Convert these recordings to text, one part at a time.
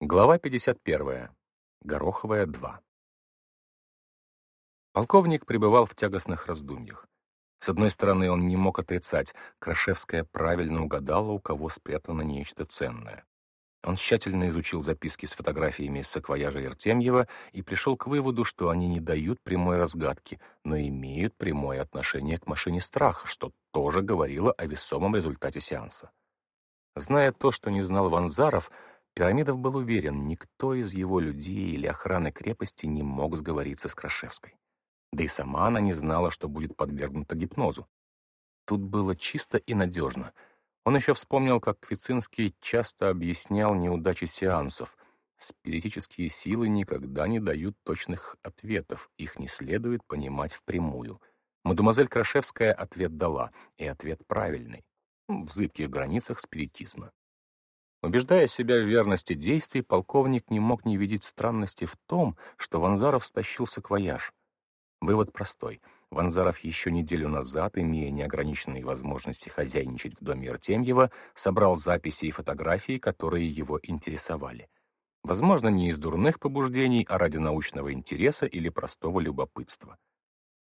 Глава 51. Гороховая 2. Полковник пребывал в тягостных раздумьях. С одной стороны, он не мог отрицать, Крашевская правильно угадала, у кого спрятано нечто ценное. Он тщательно изучил записки с фотографиями саквояжа Артемьева и пришел к выводу, что они не дают прямой разгадки, но имеют прямое отношение к машине страха, что тоже говорило о весомом результате сеанса. Зная то, что не знал Ванзаров, Пирамидов был уверен, никто из его людей или охраны крепости не мог сговориться с Крашевской. Да и сама она не знала, что будет подвергнута гипнозу. Тут было чисто и надежно. Он еще вспомнил, как Квицинский часто объяснял неудачи сеансов. Спиритические силы никогда не дают точных ответов, их не следует понимать впрямую. Мадемуазель Крашевская ответ дала, и ответ правильный, в зыбких границах спиритизма. Убеждая себя в верности действий, полковник не мог не видеть странности в том, что Ванзаров стащил саквояж. Вывод простой. Ванзаров еще неделю назад, имея неограниченные возможности хозяйничать в доме Артемьева, собрал записи и фотографии, которые его интересовали. Возможно, не из дурных побуждений, а ради научного интереса или простого любопытства.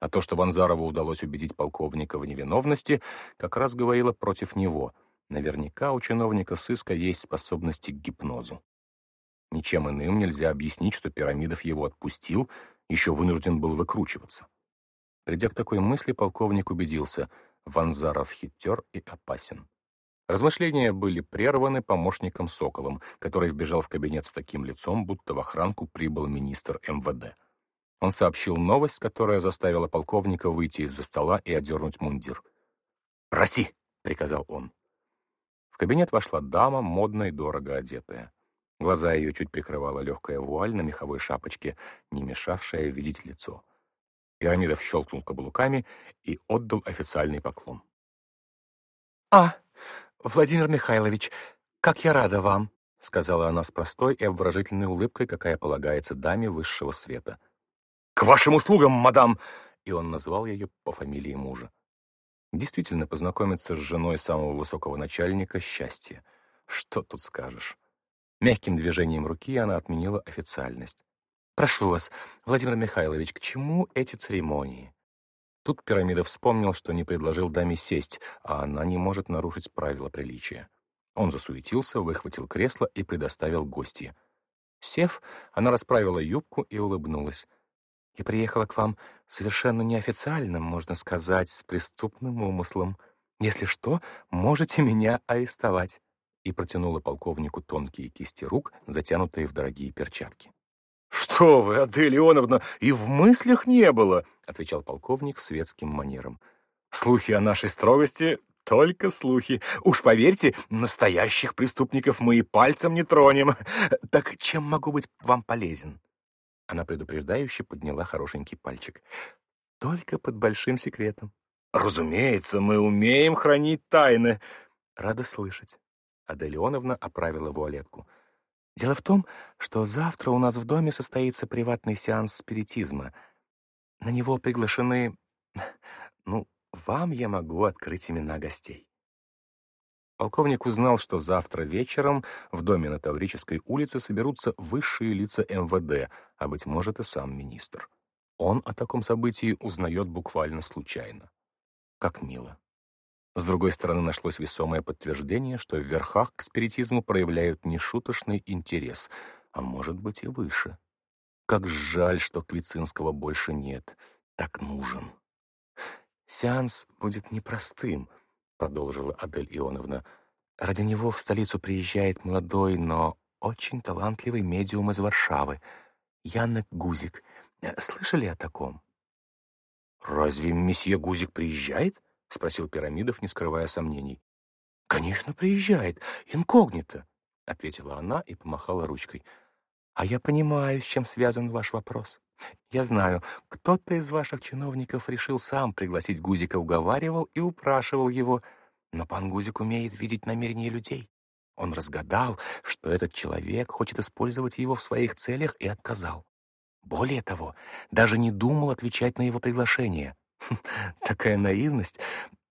А то, что Ванзарову удалось убедить полковника в невиновности, как раз говорило против него — Наверняка у чиновника сыска есть способности к гипнозу. Ничем иным нельзя объяснить, что Пирамидов его отпустил, еще вынужден был выкручиваться. Придя к такой мысли, полковник убедился, Ванзаров хитер и опасен. Размышления были прерваны помощником Соколом, который вбежал в кабинет с таким лицом, будто в охранку прибыл министр МВД. Он сообщил новость, которая заставила полковника выйти из-за стола и одернуть мундир. «Проси!» — приказал он. Кабинет вошла дама, модно и дорого одетая. Глаза ее чуть прикрывала легкая вуаль на меховой шапочке, не мешавшая видеть лицо. Пирамидов щелкнул каблуками и отдал официальный поклон. «А, Владимир Михайлович, как я рада вам!» — сказала она с простой и обворожительной улыбкой, какая полагается даме высшего света. «К вашим услугам, мадам!» И он назвал ее по фамилии мужа. Действительно, познакомиться с женой самого высокого начальника — счастье. Что тут скажешь? Мягким движением руки она отменила официальность. «Прошу вас, Владимир Михайлович, к чему эти церемонии?» Тут Пирамидов вспомнил, что не предложил даме сесть, а она не может нарушить правила приличия. Он засуетился, выхватил кресло и предоставил гостье. Сев, она расправила юбку и улыбнулась. Я приехала к вам совершенно неофициальным, можно сказать, с преступным умыслом. Если что, можете меня арестовать». И протянула полковнику тонкие кисти рук, затянутые в дорогие перчатки. «Что вы, Адель Ионовна, и в мыслях не было!» — отвечал полковник светским манером. «Слухи о нашей строгости — только слухи. Уж поверьте, настоящих преступников мы и пальцем не тронем. Так чем могу быть вам полезен?» Она предупреждающе подняла хорошенький пальчик. «Только под большим секретом». «Разумеется, мы умеем хранить тайны». «Рада слышать». Адель Ионовна оправила вуалетку. «Дело в том, что завтра у нас в доме состоится приватный сеанс спиритизма. На него приглашены... Ну, вам я могу открыть имена гостей». Полковник узнал, что завтра вечером в доме на Таврической улице соберутся высшие лица МВД, а, быть может, и сам министр. Он о таком событии узнает буквально случайно. Как мило. С другой стороны, нашлось весомое подтверждение, что в верхах к спиритизму проявляют нешуточный интерес, а может быть и выше. Как жаль, что Квицинского больше нет. Так нужен. Сеанс будет непростым — продолжила Адель Ионовна. «Ради него в столицу приезжает молодой, но очень талантливый медиум из Варшавы, Янек Гузик. Слышали о таком?» «Разве месье Гузик приезжает?» — спросил Пирамидов, не скрывая сомнений. «Конечно, приезжает. Инкогнито», — ответила она и помахала ручкой. «А я понимаю, с чем связан ваш вопрос. Я знаю, кто-то из ваших чиновников решил сам пригласить Гузика, уговаривал и упрашивал его. Но пан Гузик умеет видеть намерения людей. Он разгадал, что этот человек хочет использовать его в своих целях и отказал. Более того, даже не думал отвечать на его приглашение. Такая наивность.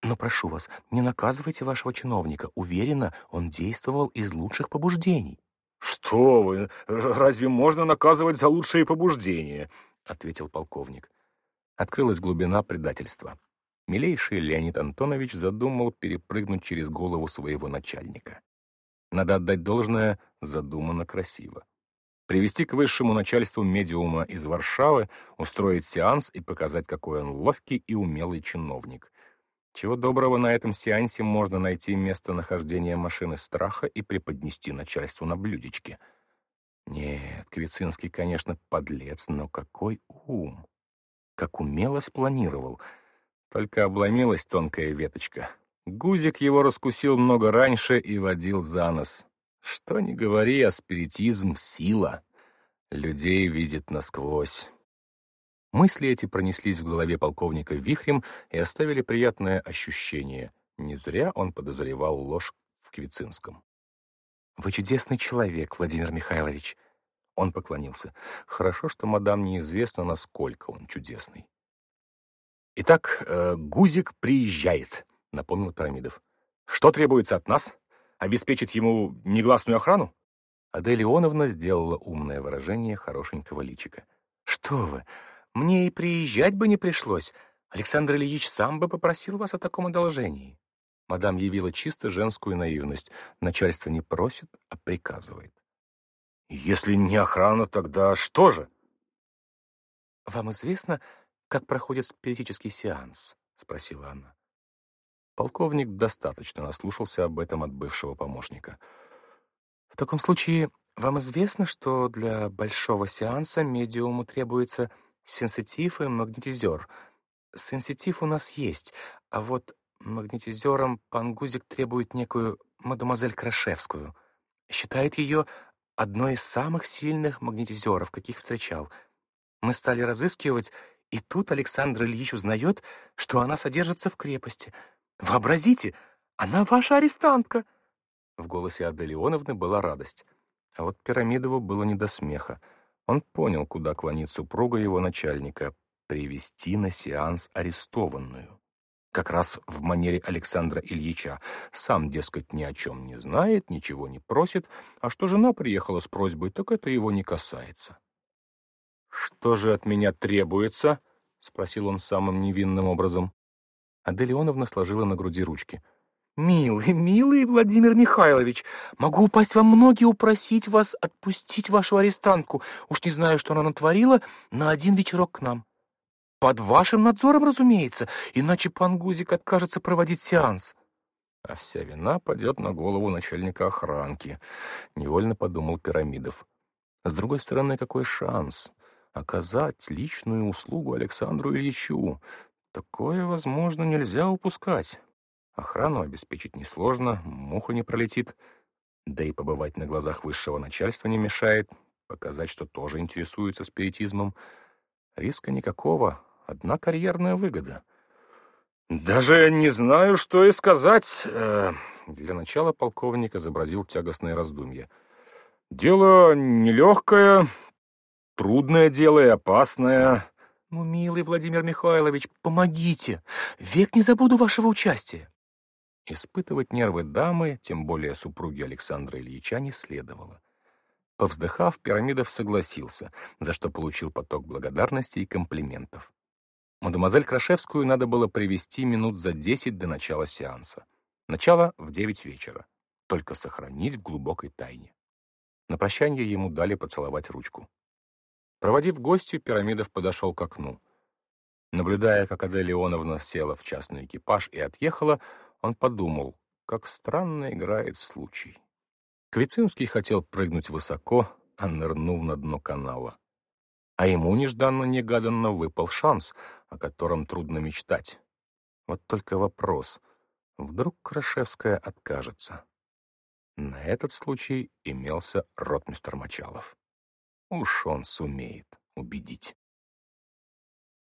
Но прошу вас, не наказывайте вашего чиновника. Уверена, он действовал из лучших побуждений. «Что вы, разве можно наказывать за лучшие побуждения?» — ответил полковник. Открылась глубина предательства. Милейший Леонид Антонович задумал перепрыгнуть через голову своего начальника. Надо отдать должное, задумано красиво. Привести к высшему начальству медиума из Варшавы, устроить сеанс и показать, какой он ловкий и умелый чиновник. Чего доброго на этом сеансе можно найти местонахождение машины страха и преподнести начальству на блюдечке. Нет, Квицинский, конечно, подлец, но какой ум! Как умело спланировал. Только обломилась тонкая веточка. Гузик его раскусил много раньше и водил за нос. Что ни говори, а спиритизм — сила. Людей видит насквозь. Мысли эти пронеслись в голове полковника вихрем и оставили приятное ощущение. Не зря он подозревал ложь в Квицинском. «Вы чудесный человек, Владимир Михайлович!» Он поклонился. Хорошо, что мадам неизвестно, насколько он чудесный. «Итак, э, Гузик приезжает», — напомнил Пирамидов. «Что требуется от нас? Обеспечить ему негласную охрану?» Адель Ионовна сделала умное выражение хорошенького личика. «Что вы! Мне и приезжать бы не пришлось. Александр Ильич сам бы попросил вас о таком одолжении». Мадам явила чисто женскую наивность. Начальство не просит, а приказывает. «Если не охрана, тогда что же?» «Вам известно, как проходит спиритический сеанс?» — спросила она. Полковник достаточно наслушался об этом от бывшего помощника. «В таком случае вам известно, что для большого сеанса медиуму требуется сенситив и магнетизер. Сенситив у нас есть, а вот магнетизером пан Гузик требует некую мадемуазель Крашевскую. Считает ее одной из самых сильных магнетизеров, каких встречал. Мы стали разыскивать, и тут Александр Ильич узнает, что она содержится в крепости. Вообразите, она ваша арестантка!» В голосе Адели Ионовны была радость. А вот Пирамидову было не до смеха. Он понял, куда клонит супруга его начальника — привести на сеанс арестованную. Как раз в манере Александра Ильича. Сам, дескать, ни о чем не знает, ничего не просит, а что жена приехала с просьбой, так это его не касается. «Что же от меня требуется?» — спросил он самым невинным образом. Адель Ионовна сложила на груди ручки. «Милый, милый Владимир Михайлович, могу упасть вам ноги упросить вас отпустить вашу арестантку. Уж не знаю, что она натворила, на один вечерок к нам. Под вашим надзором, разумеется, иначе пан Гузик откажется проводить сеанс». А вся вина падет на голову начальника охранки, — невольно подумал Пирамидов. С другой стороны, какой шанс оказать личную услугу Александру Ильичу. Такое, возможно, нельзя упускать. Охрану обеспечить несложно, муха не пролетит. Да и побывать на глазах высшего начальства не мешает, показать, что тоже интересуется спиритизмом. Риска никакого, одна карьерная выгода. «Даже не знаю, что и сказать». Э, для начала полковник изобразил тягостное раздумье. «Дело нелегкое, трудное дело и опасное». «Ну, милый Владимир Михайлович, помогите! Век не забуду вашего участия!» Испытывать нервы дамы, тем более супруги Александра Ильича, не следовало. Повздыхав, Пирамидов согласился, за что получил поток благодарности и комплиментов. Мадемуазель Крашевскую надо было привести минут за десять до начала сеанса. Начало в девять вечера. Только сохранить в глубокой тайне. На прощание ему дали поцеловать ручку. Проводив гостью, Пирамидов подошел к окну. Наблюдая, как Адель Ионовна села в частный экипаж и отъехала, он подумал, как странно играет случай. Квицинский хотел прыгнуть высоко, а нырнул на дно канала. А ему нежданно-негаданно выпал шанс, о котором трудно мечтать. Вот только вопрос, вдруг Крашевская откажется? На этот случай имелся ротмистер Мочалов. Уж он сумеет убедить.